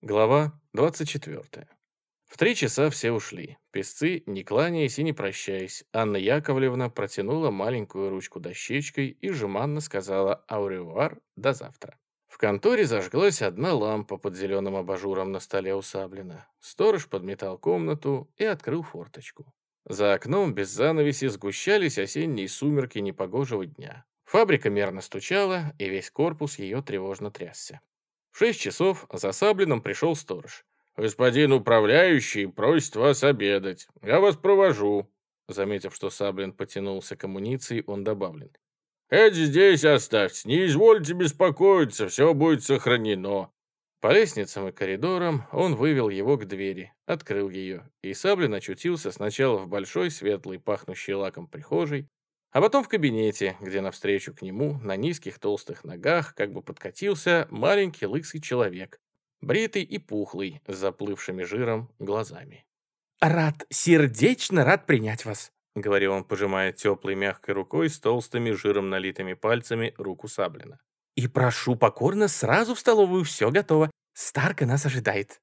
Глава 24. В три часа все ушли. Песцы, не кланяясь и не прощаясь, Анна Яковлевна протянула маленькую ручку дощечкой и жеманно сказала «Ауревуар, до завтра». В конторе зажглась одна лампа под зеленым абажуром на столе у Саблина. Сторож подметал комнату и открыл форточку. За окном без занавеси сгущались осенние сумерки непогожего дня. Фабрика мерно стучала, и весь корпус ее тревожно трясся. Шесть часов за Саблиным пришел сторож. «Господин управляющий просит вас обедать. Я вас провожу». Заметив, что Саблин потянулся к амуниции, он добавлен. «Это здесь оставьте, не извольте беспокоиться, все будет сохранено». По лестницам и коридорам он вывел его к двери, открыл ее, и Саблин очутился сначала в большой, светлой, пахнущей лаком прихожей, а потом в кабинете, где навстречу к нему на низких толстых ногах как бы подкатился маленький лысый человек, бритый и пухлый, с заплывшими жиром глазами. «Рад, сердечно рад принять вас», — говорил он, пожимая теплой мягкой рукой с толстыми жиром налитыми пальцами руку Саблина. «И прошу покорно, сразу в столовую все готово. Старка нас ожидает».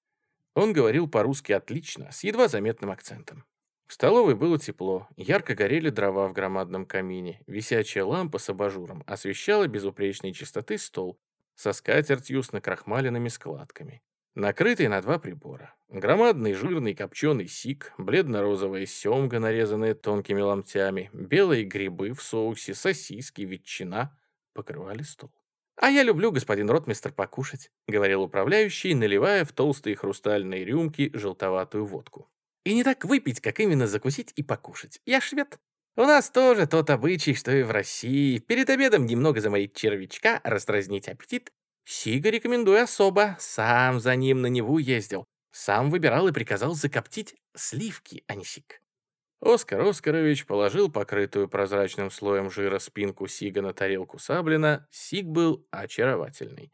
Он говорил по-русски отлично, с едва заметным акцентом. В столовой было тепло, ярко горели дрова в громадном камине, висячая лампа с абажуром освещала безупречной чистоты стол со скатертью с накрахмаленными складками, накрытый на два прибора. Громадный жирный копченый сик, бледно-розовая семга, нарезанная тонкими ломтями, белые грибы в соусе, сосиски, ветчина покрывали стол. «А я люблю, господин ротмистер, покушать», — говорил управляющий, наливая в толстые хрустальные рюмки желтоватую водку. И не так выпить, как именно закусить и покушать. Я швед. У нас тоже тот обычай, что и в России. Перед обедом немного заморить червячка, раздразнить аппетит. Сига рекомендую особо. Сам за ним на Неву ездил. Сам выбирал и приказал закоптить сливки, а не сиг. Оскар Оскарович положил покрытую прозрачным слоем жира спинку Сига на тарелку Саблина. Сиг был очаровательный.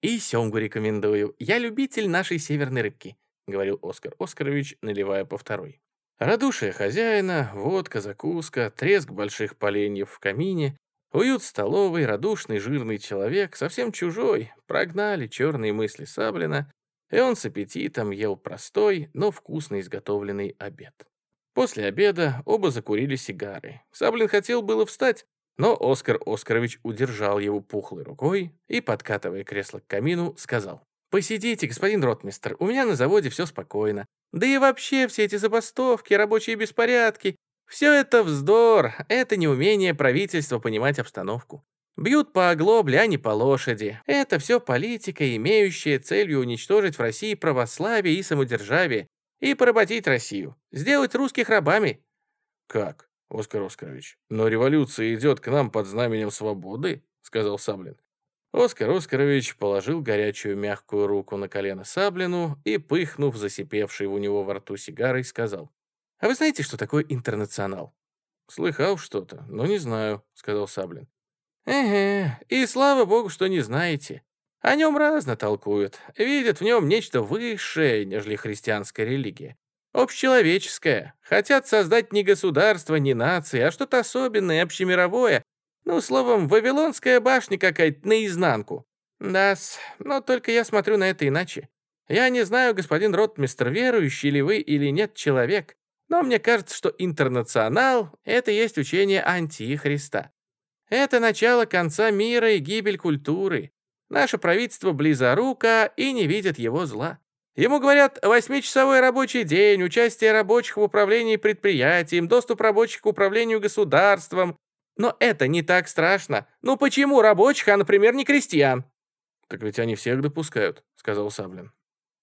И семгу рекомендую. Я любитель нашей северной рыбки. — говорил Оскар Оскарович, наливая по второй. Радушие хозяина, водка, закуска, треск больших поленьев в камине, уют столовой, радушный жирный человек, совсем чужой, прогнали черные мысли Саблина, и он с аппетитом ел простой, но вкусно изготовленный обед. После обеда оба закурили сигары. Саблин хотел было встать, но Оскар Оскарович удержал его пухлой рукой и, подкатывая кресло к камину, сказал. «Посидите, господин ротмистер, у меня на заводе все спокойно. Да и вообще все эти забастовки, рабочие беспорядки, все это вздор, это неумение правительства понимать обстановку. Бьют по оглобле, а не по лошади. Это все политика, имеющая целью уничтожить в России православие и самодержавие и поработить Россию, сделать русских рабами». «Как, Оскар Оскарович, но революция идет к нам под знаменем свободы?» — сказал Саблин. Оскар Оскарович положил горячую мягкую руку на колено Саблину и, пыхнув засипевший у него во рту сигарой, сказал, «А вы знаете, что такое интернационал?» «Слыхал что-то, но не знаю», — сказал Саблин. «Эге, и слава богу, что не знаете. О нем разно толкуют, видят в нем нечто высшее, нежели христианская религия. Общечеловеческое. Хотят создать не государство, не нации, а что-то особенное, общемировое, ну, словом, Вавилонская башня какая-то наизнанку. да но только я смотрю на это иначе. Я не знаю, господин ротмистр, верующий ли вы или нет человек, но мне кажется, что интернационал — это есть учение антихриста. Это начало конца мира и гибель культуры. Наше правительство близоруко и не видит его зла. Ему говорят восьмичасовой рабочий день, участие рабочих в управлении предприятием, доступ рабочих к управлению государством, но это не так страшно. Ну почему рабочих, а, например, не крестьян?» «Так ведь они всех допускают», — сказал Саблин.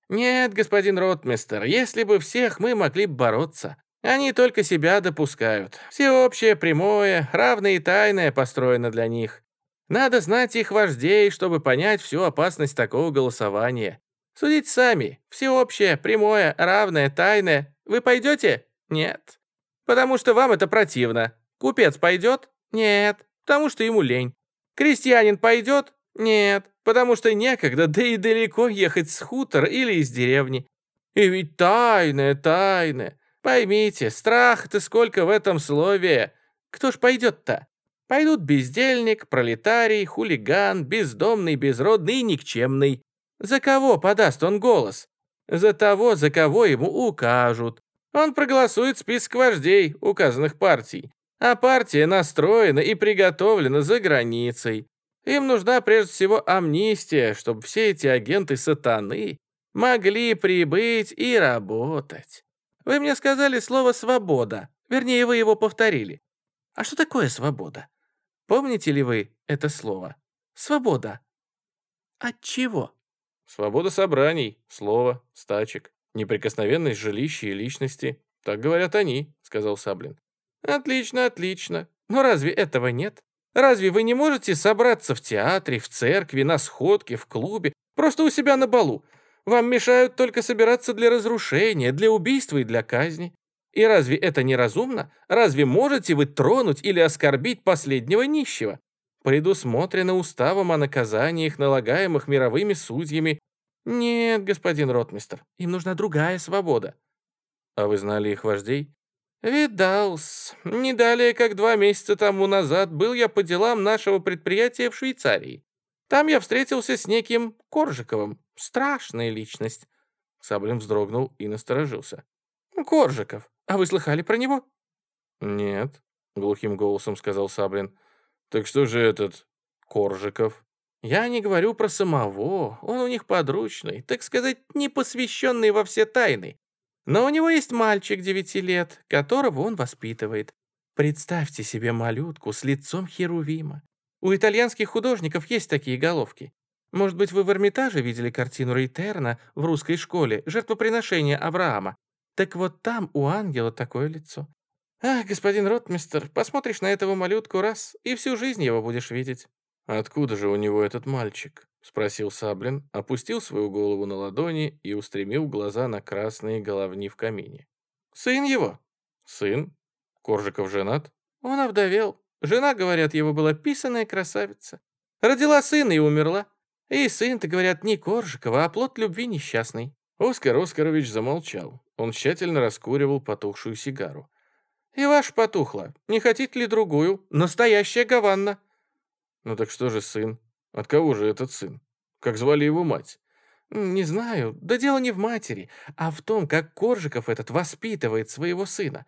«Нет, господин ротмистер, если бы всех мы могли бороться. Они только себя допускают. Всеобщее, прямое, равное и тайное построено для них. Надо знать их вождей, чтобы понять всю опасность такого голосования. Судите сами. Всеобщее, прямое, равное, тайное. Вы пойдете? Нет. Потому что вам это противно. Купец пойдет? Нет, потому что ему лень. Крестьянин пойдет? Нет, потому что некогда, да и далеко ехать с хутора или из деревни. И ведь тайное, тайное. Поймите, страх-то сколько в этом слове. Кто ж пойдет-то? Пойдут бездельник, пролетарий, хулиган, бездомный, безродный и никчемный. За кого подаст он голос? За того, за кого ему укажут. Он проголосует список вождей указанных партий. А партия настроена и приготовлена за границей. Им нужна прежде всего амнистия, чтобы все эти агенты сатаны могли прибыть и работать. Вы мне сказали слово «свобода». Вернее, вы его повторили. А что такое свобода? Помните ли вы это слово? Свобода. От чего? Свобода собраний, слова, стачек, неприкосновенность жилища и личности. Так говорят они, сказал Саблин. Отлично, отлично. Но разве этого нет? Разве вы не можете собраться в театре, в церкви, на сходке, в клубе, просто у себя на балу? Вам мешают только собираться для разрушения, для убийства и для казни. И разве это не разумно? Разве можете вы тронуть или оскорбить последнего нищего? Предусмотрено уставом о наказаниях, налагаемых мировыми судьями. Нет, господин ротмистер, им нужна другая свобода. А вы знали их вождей? Видал-с. Не далее, как два месяца тому назад, был я по делам нашего предприятия в Швейцарии. Там я встретился с неким Коржиковым. Страшная личность. Саблин вздрогнул и насторожился. Коржиков. А вы слыхали про него? Нет, глухим голосом сказал Саблин. Так что же этот Коржиков? Я не говорю про самого. Он у них подручный, так сказать, не посвященный во все тайны. Но у него есть мальчик девяти лет, которого он воспитывает. Представьте себе малютку с лицом Херувима. У итальянских художников есть такие головки. Может быть, вы в Эрмитаже видели картину Рейтерна в русской школе «Жертвоприношение Авраама». Так вот там у ангела такое лицо. Ах, господин ротмистер, посмотришь на этого малютку раз, и всю жизнь его будешь видеть. Откуда же у него этот мальчик? — спросил Саблин, опустил свою голову на ладони и устремил глаза на красные головни в камине. «Сын его». «Сын? Коржиков женат?» «Он овдовел. Жена, говорят, его была писаная красавица. Родила сына и умерла. И сын-то, говорят, не Коржикова, а плод любви несчастный». Оскар Оскарович замолчал. Он тщательно раскуривал потухшую сигару. «И ваш потухла. Не хотите ли другую? Настоящая Гаванна». «Ну так что же сын? От кого же этот сын? Как звали его мать? Не знаю. Да дело не в матери, а в том, как Коржиков этот воспитывает своего сына.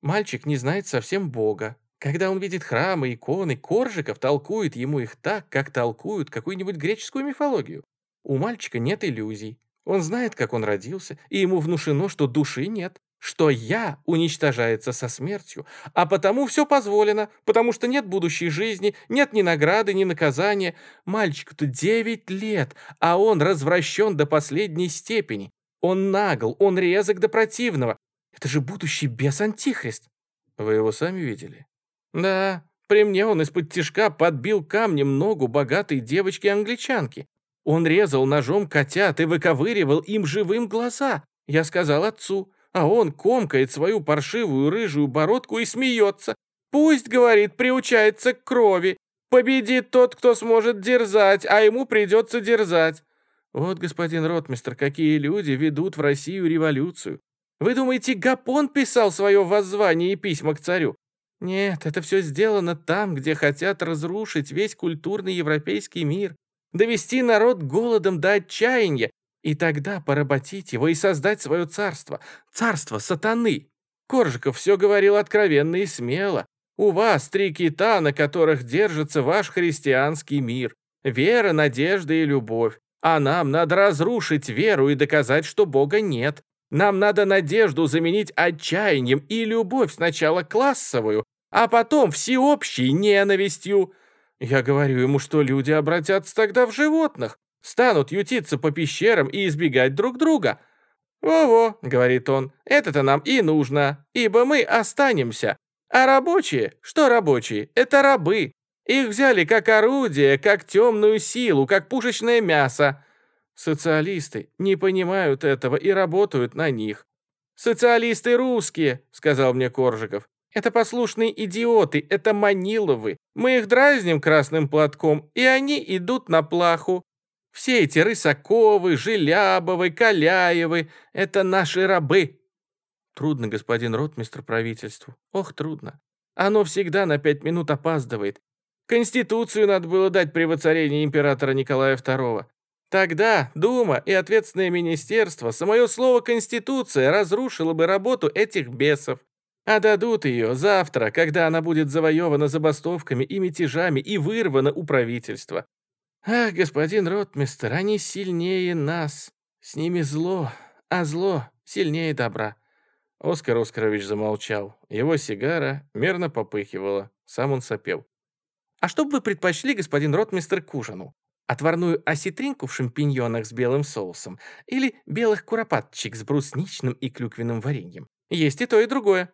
Мальчик не знает совсем Бога. Когда он видит храмы, иконы, Коржиков толкует ему их так, как толкуют какую-нибудь греческую мифологию. У мальчика нет иллюзий. Он знает, как он родился, и ему внушено, что души нет что «я» уничтожается со смертью, а потому все позволено, потому что нет будущей жизни, нет ни награды, ни наказания. Мальчику-то девять лет, а он развращен до последней степени. Он нагл, он резок до противного. Это же будущий бес-антихрист. Вы его сами видели? Да, при мне он из-под тишка подбил камнем ногу богатой девочки-англичанки. Он резал ножом котят и выковыривал им живым глаза. Я сказал отцу, а он комкает свою паршивую рыжую бородку и смеется. Пусть, говорит, приучается к крови. Победит тот, кто сможет дерзать, а ему придется дерзать. Вот, господин ротмистр, какие люди ведут в Россию революцию. Вы думаете, Гапон писал свое воззвание и письма к царю? Нет, это все сделано там, где хотят разрушить весь культурный европейский мир, довести народ голодом до отчаяния и тогда поработить его и создать свое царство, царство сатаны. Коржиков все говорил откровенно и смело. У вас три кита, на которых держится ваш христианский мир. Вера, надежда и любовь. А нам надо разрушить веру и доказать, что Бога нет. Нам надо надежду заменить отчаянием и любовь сначала классовую, а потом всеобщей ненавистью. Я говорю ему, что люди обратятся тогда в животных, станут ютиться по пещерам и избегать друг друга. «Во-во», — говорит он, — «это-то нам и нужно, ибо мы останемся. А рабочие? Что рабочие? Это рабы. Их взяли как орудие, как темную силу, как пушечное мясо. Социалисты не понимают этого и работают на них. «Социалисты русские», — сказал мне Коржиков. «Это послушные идиоты, это Маниловы. Мы их дразним красным платком, и они идут на плаху. Все эти Рысаковы, Желябовы, Каляевы — это наши рабы. Трудно, господин ротмистр, правительству. Ох, трудно. Оно всегда на пять минут опаздывает. Конституцию надо было дать при воцарении императора Николая II. Тогда Дума и ответственное министерство, самое слово «конституция» разрушило бы работу этих бесов. А дадут ее завтра, когда она будет завоевана забастовками и мятежами и вырвана у правительства. Ах, господин ротмистер, они сильнее нас. С ними зло, а зло сильнее добра. Оскар Оскарович замолчал. Его сигара мерно попыхивала. Сам он сопел. «А что бы вы предпочли, господин ротмистер, к ужину? Отварную осетринку в шампиньонах с белым соусом или белых куропатчик с брусничным и клюквенным вареньем? Есть и то, и другое».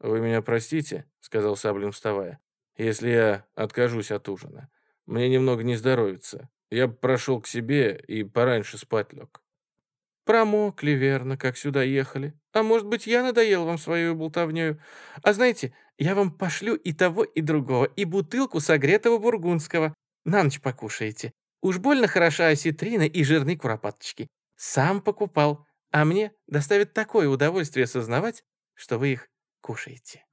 «Вы меня простите», — сказал Саблин, вставая, «если я откажусь от ужина. Мне немного не здоровится. Я прошел к себе и пораньше спать лег». «Промокли, верно, как сюда ехали. А может быть, я надоел вам свою болтовнёю? А знаете, я вам пошлю и того, и другого, и бутылку согретого бургундского. На ночь покушаете. Уж больно хороша осетрина и жирные куропаточки. Сам покупал, а мне доставит такое удовольствие сознавать, что вы их кушаете.